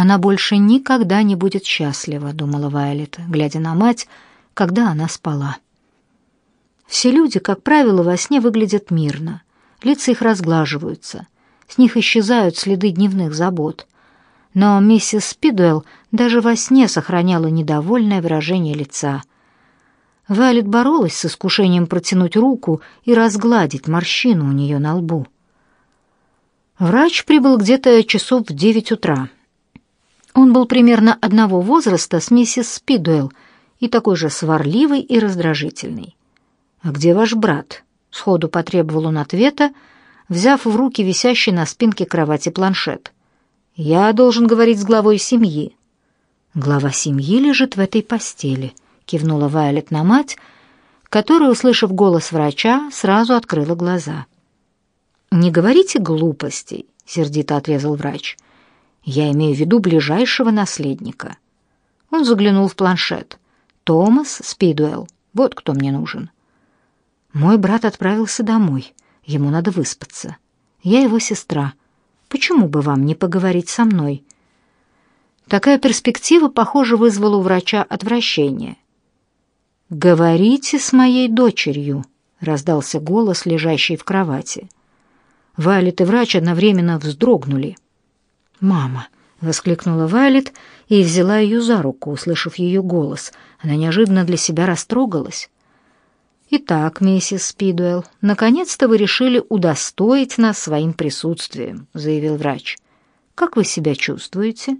Она больше никогда не будет счастлива, думала Вайолет, глядя на мать, когда она спала. Все люди, как правило, во сне выглядят мирно. Лица их разглаживаются, с них исчезают следы дневных забот. Но миссис Спидуэлл даже во сне сохраняла недовольное выражение лица. Вайлет боролась с искушением протянуть руку и разгладить морщину у нее на лбу. Врач прибыл где-то часов в девять утра. Он был примерно одного возраста с миссис Спидуэлл и такой же сварливый и раздражительный. «А где ваш брат?» — сходу потребовал он ответа, взяв в руки висящий на спинке кровати планшет. «Я должен говорить с главой семьи». «Глава семьи лежит в этой постели», — кивнула Вайолет на мать, которая, услышав голос врача, сразу открыла глаза. «Не говорите глупостей», — сердито отрезал врач. «Я имею в виду ближайшего наследника». Он заглянул в планшет. «Томас Спидуэлл. Вот кто мне нужен». Мой брат отправился домой. Ему надо выспаться. Я его сестра. Почему бы вам не поговорить со мной? Такая перспектива, похоже, вызвала у врача отвращение. Говорите с моей дочерью, раздался голос, лежащий в кровати. Вайлет и врач одновременно вздрогнули. Мама, воскликнула Вайлет и взяла ее за руку, услышав ее голос. Она неожиданно для себя растрогалась. «Итак, миссис Спидуэлл, наконец-то вы решили удостоить нас своим присутствием», — заявил врач. «Как вы себя чувствуете?»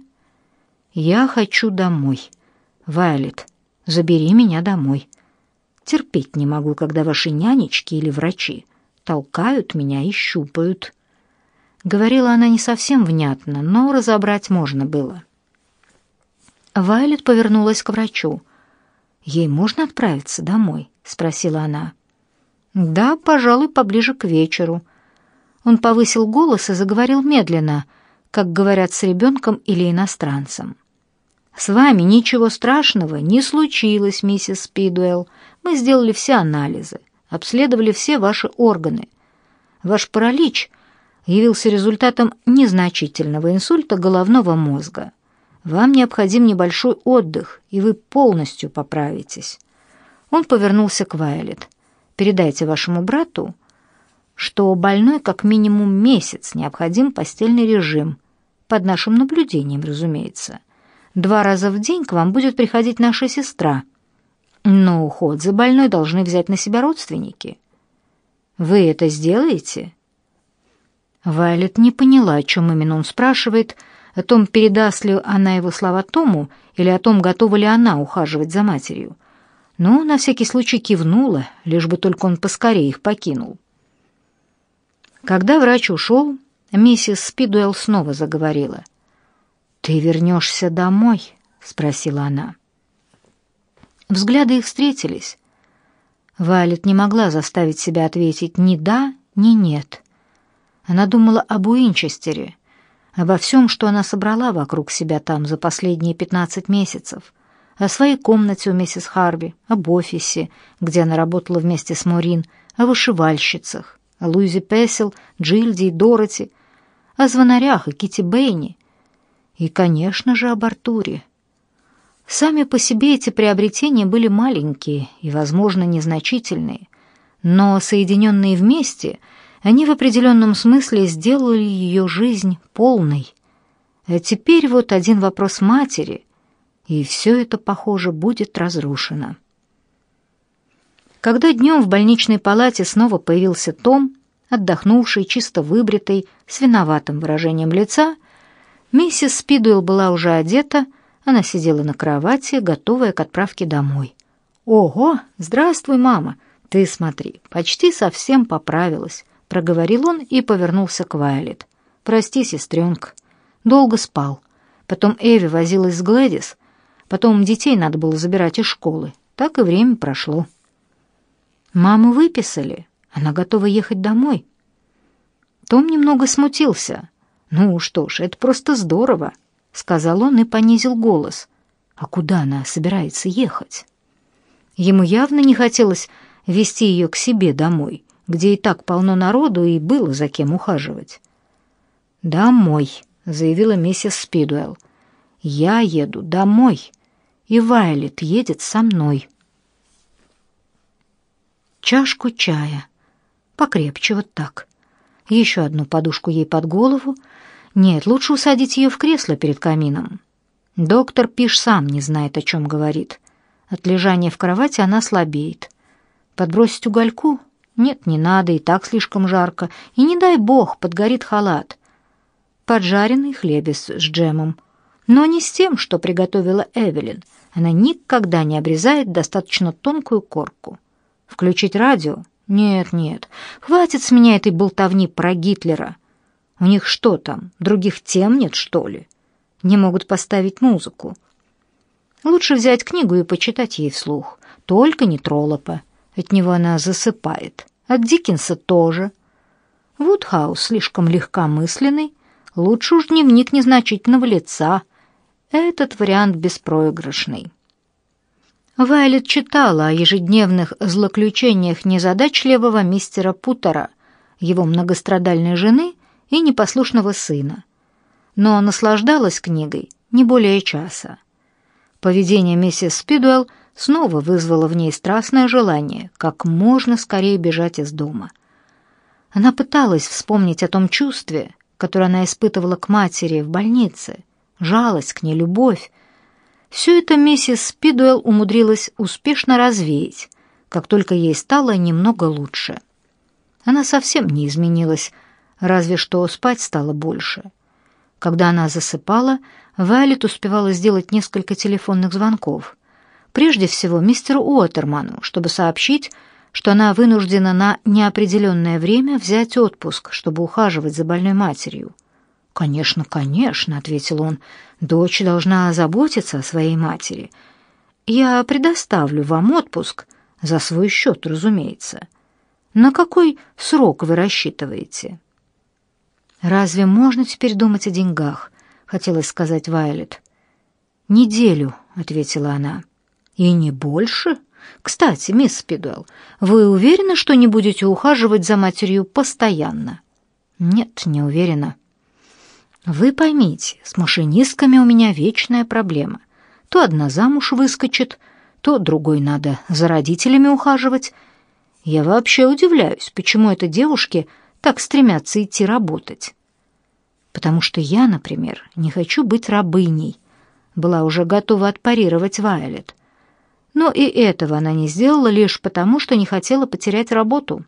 «Я хочу домой. Вайлет, забери меня домой. Терпеть не могу, когда ваши нянечки или врачи толкают меня и щупают». Говорила она не совсем внятно, но разобрать можно было. Вайлет повернулась к врачу. «Ей можно отправиться домой?» — спросила она. «Да, пожалуй, поближе к вечеру». Он повысил голос и заговорил медленно, как говорят с ребенком или иностранцем. «С вами ничего страшного не случилось, миссис Спидуэлл. Мы сделали все анализы, обследовали все ваши органы. Ваш паралич явился результатом незначительного инсульта головного мозга. Вам необходим небольшой отдых, и вы полностью поправитесь. Он повернулся к Вайолет. «Передайте вашему брату, что больной как минимум месяц необходим постельный режим, под нашим наблюдением, разумеется. Два раза в день к вам будет приходить наша сестра, но уход за больной должны взять на себя родственники. Вы это сделаете?» Вайлет не поняла, о чем именно он спрашивает, о том, передаст ли она его слова Тому или о том, готова ли она ухаживать за матерью но на всякий случай кивнула, лишь бы только он поскорее их покинул. Когда врач ушел, миссис Спидуэлл снова заговорила. «Ты вернешься домой?» — спросила она. Взгляды их встретились. Валет не могла заставить себя ответить ни «да», ни «нет». Она думала об Уинчестере, обо всем, что она собрала вокруг себя там за последние пятнадцать месяцев — о своей комнате у миссис Харби, об офисе, где она работала вместе с Морин, о вышивальщицах, о Луизе Песел, Джильде и Дороти, о звонарях и Кити Бэйни и, конечно же, об Артуре. Сами по себе эти приобретения были маленькие и, возможно, незначительные, но соединенные вместе, они в определенном смысле сделали ее жизнь полной. А теперь вот один вопрос матери — и все это, похоже, будет разрушено. Когда днем в больничной палате снова появился Том, отдохнувший, чисто выбритый, с виноватым выражением лица, миссис Спидуэлл была уже одета, она сидела на кровати, готовая к отправке домой. «Ого! Здравствуй, мама! Ты смотри, почти совсем поправилась», — проговорил он и повернулся к Вайлет. «Прости, сестренка. Долго спал. Потом Эви возилась с Глэдис, Потом детей надо было забирать из школы. Так и время прошло. Маму выписали. Она готова ехать домой. Том немного смутился. «Ну что ж, это просто здорово», — сказал он и понизил голос. «А куда она собирается ехать?» Ему явно не хотелось вести ее к себе домой, где и так полно народу и было за кем ухаживать. «Домой», — заявила миссис Спидуэлл. Я еду домой, и Вайлет едет со мной. Чашку чая. Покрепче вот так. Еще одну подушку ей под голову. Нет, лучше усадить ее в кресло перед камином. Доктор Пиш сам не знает, о чем говорит. От лежания в кровати она слабеет. Подбросить угольку? Нет, не надо, и так слишком жарко. И не дай бог, подгорит халат. Поджаренный хлебец с джемом. Но не с тем, что приготовила Эвелин. Она никогда не обрезает достаточно тонкую корку. Включить радио? Нет, нет. Хватит с меня этой болтовни про Гитлера. У них что там, других тем нет, что ли? Не могут поставить музыку. Лучше взять книгу и почитать ей вслух. Только не Троллопа. От него она засыпает. От Диккенса тоже. Вудхаус слишком легкомысленный. Лучше уж дневник незначительного лица. Этот вариант беспроигрышный. Вайлет читала о ежедневных злоключениях незадачливого мистера Путера, его многострадальной жены и непослушного сына. Но наслаждалась книгой не более часа. Поведение миссис Спидуэлл снова вызвало в ней страстное желание как можно скорее бежать из дома. Она пыталась вспомнить о том чувстве, которое она испытывала к матери в больнице, жалость к ней, любовь, все это миссис Спидуэлл умудрилась успешно развеять, как только ей стало немного лучше. Она совсем не изменилась, разве что спать стало больше. Когда она засыпала, Вайлет успевала сделать несколько телефонных звонков. Прежде всего мистеру Уотерману, чтобы сообщить, что она вынуждена на неопределенное время взять отпуск, чтобы ухаживать за больной матерью. «Конечно, конечно», — ответил он, — «дочь должна заботиться о своей матери. Я предоставлю вам отпуск, за свой счет, разумеется. На какой срок вы рассчитываете?» «Разве можно теперь думать о деньгах?» — хотелось сказать Вайлет. «Неделю», — ответила она. «И не больше?» «Кстати, мисс Спидуэлл, вы уверены, что не будете ухаживать за матерью постоянно?» «Нет, не уверена». Вы поймите, с машинистками у меня вечная проблема. То одна замуж выскочит, то другой надо за родителями ухаживать. Я вообще удивляюсь, почему это девушки так стремятся идти работать. Потому что я, например, не хочу быть рабыней. Была уже готова отпарировать Вайолет. Но и этого она не сделала лишь потому, что не хотела потерять работу.